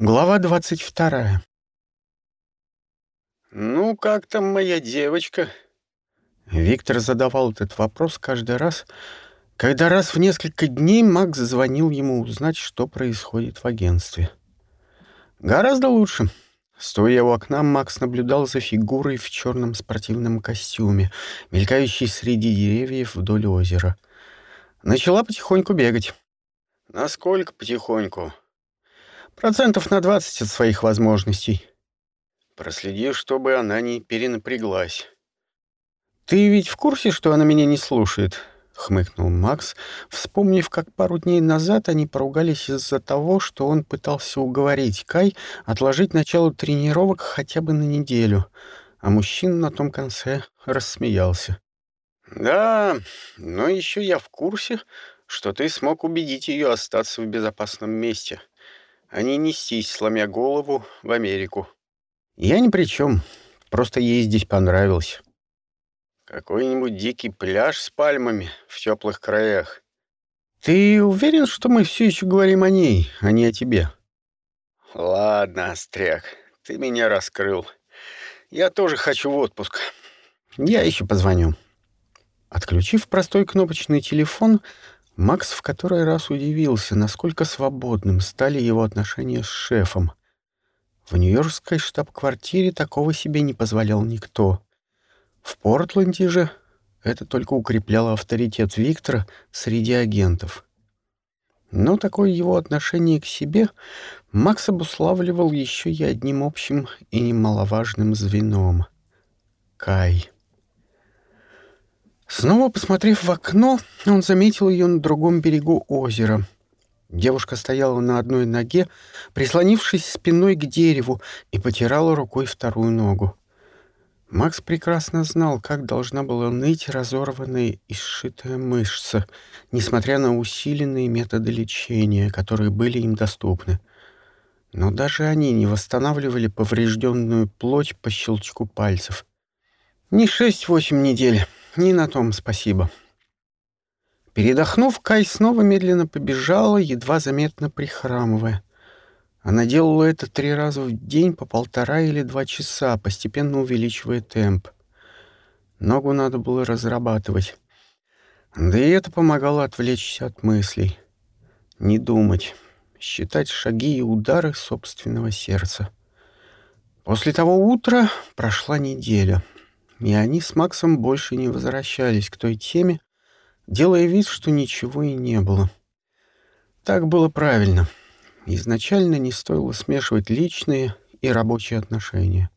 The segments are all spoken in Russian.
Глава двадцать вторая. «Ну, как там моя девочка?» Виктор задавал этот вопрос каждый раз, когда раз в несколько дней Макс звонил ему узнать, что происходит в агентстве. Гораздо лучше. Стоя у окна, Макс наблюдал за фигурой в черном спортивном костюме, мелькающей среди деревьев вдоль озера. Начала потихоньку бегать. «Насколько потихоньку?» Процентов на 20 от своих возможностей. Проследи, чтобы она не перенапряглась. Ты ведь в курсе, что она меня не слушает? хмыкнул Макс, вспомнив, как пару дней назад они поругались из-за того, что он пытался уговорить Кай отложить начало тренировок хотя бы на неделю, а мужчина на том конце рассмеялся. Да, но еще я в курсе, что ты смог убедить ее остаться в безопасном месте а не нестись, сломя голову, в Америку. Я ни при чем. Просто ей здесь понравилось. Какой-нибудь дикий пляж с пальмами в теплых краях. Ты уверен, что мы все еще говорим о ней, а не о тебе? Ладно, Остряк, ты меня раскрыл. Я тоже хочу в отпуск. Я еще позвоню. Отключив простой кнопочный телефон, Макс в который раз удивился, насколько свободным стали его отношения с шефом. В нью-йоркской штаб-квартире такого себе не позволял никто. В Портленде же это только укрепляло авторитет Виктора среди агентов. Но такое его отношение к себе Макс обуславливал еще и одним общим и немаловажным звеном — Кай. Снова посмотрев в окно, он заметил ее на другом берегу озера. Девушка стояла на одной ноге, прислонившись спиной к дереву, и потирала рукой вторую ногу. Макс прекрасно знал, как должна была ныть разорванная и сшитая мышца, несмотря на усиленные методы лечения, которые были им доступны. Но даже они не восстанавливали поврежденную плоть по щелчку пальцев. Не шесть-восемь недель, не на том спасибо. Передохнув, Кай снова медленно побежала, едва заметно прихрамывая. Она делала это три раза в день по полтора или два часа, постепенно увеличивая темп. Ногу надо было разрабатывать. Да и это помогало отвлечься от мыслей. Не думать, считать шаги и удары собственного сердца. После того утра прошла неделя — и они с Максом больше не возвращались к той теме, делая вид, что ничего и не было. Так было правильно. Изначально не стоило смешивать личные и рабочие отношения.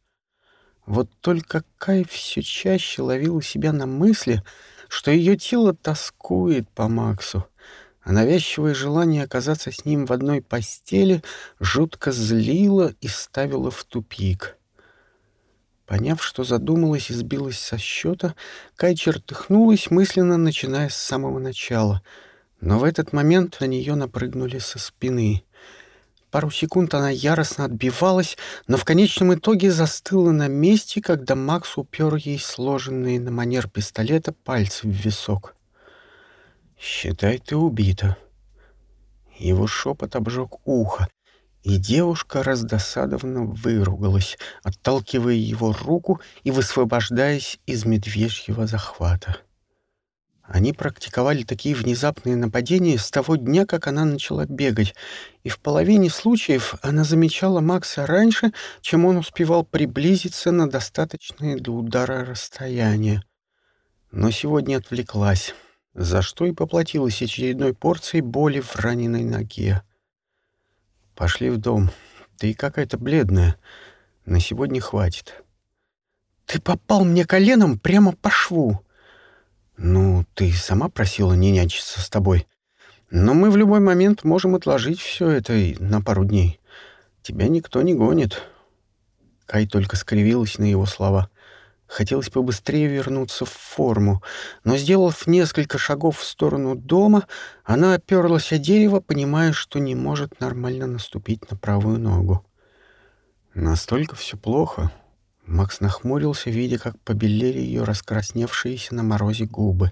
Вот только Кай все чаще ловила себя на мысли, что ее тело тоскует по Максу, а навязчивое желание оказаться с ним в одной постели жутко злило и ставило в тупик — Поняв, что задумалась и сбилась со счета, Кай чертыхнулась, мысленно начиная с самого начала. Но в этот момент на нее напрыгнули со спины. Пару секунд она яростно отбивалась, но в конечном итоге застыла на месте, когда Макс упер ей сложенные на манер пистолета пальцы в висок. «Считай, ты убита». Его шепот обжег ухо, и девушка раздосадованно выругалась, отталкивая его руку и высвобождаясь из медвежьего захвата. Они практиковали такие внезапные нападения с того дня, как она начала бегать, и в половине случаев она замечала Макса раньше, чем он успевал приблизиться на достаточное для удара расстояние. Но сегодня отвлеклась, за что и поплатилась очередной порцией боли в раненой ноге. Пошли в дом. Ты какая-то бледная. На сегодня хватит. Ты попал мне коленом прямо по шву. Ну, ты сама просила не нянчиться с тобой. Но мы в любой момент можем отложить все это на пару дней. Тебя никто не гонит. Кай только скривилась на его слова. Хотелось побыстрее вернуться в форму, но, сделав несколько шагов в сторону дома, она оперлась о дерево, понимая, что не может нормально наступить на правую ногу. Настолько все плохо. Макс нахмурился, видя, как побелели ее раскрасневшиеся на морозе губы.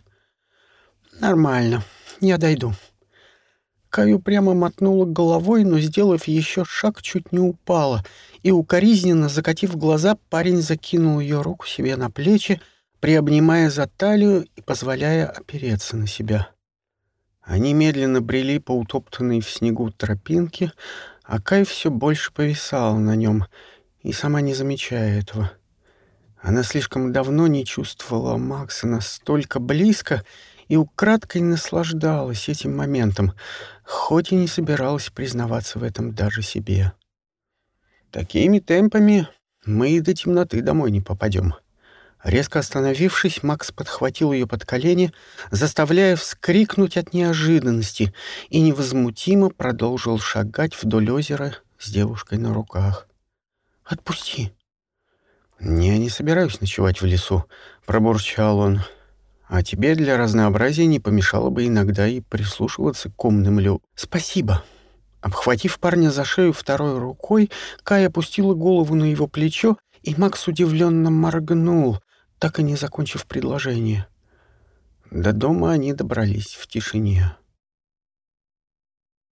«Нормально. Я дойду». Каю прямо мотнула головой, но, сделав еще шаг, чуть не упала, и, укоризненно закатив глаза, парень закинул ее руку себе на плечи, приобнимая за талию и позволяя опереться на себя. Они медленно брели по утоптанной в снегу тропинке, а Кай все больше повисал на нем, и сама не замечая этого. Она слишком давно не чувствовала Макса настолько близко и украдкой наслаждалась этим моментом, хоть и не собиралась признаваться в этом даже себе. «Такими темпами мы и до темноты домой не попадем», Резко остановившись, Макс подхватил ее под колени, заставляя вскрикнуть от неожиданности, и невозмутимо продолжил шагать вдоль озера с девушкой на руках. «Отпусти!» «Я не собираюсь ночевать в лесу», — пробурчал он. «А тебе для разнообразия не помешало бы иногда и прислушиваться к умным лю...» «Спасибо!» Обхватив парня за шею второй рукой, Кай опустила голову на его плечо, и Макс удивленно моргнул, так и не закончив предложение. До дома они добрались в тишине.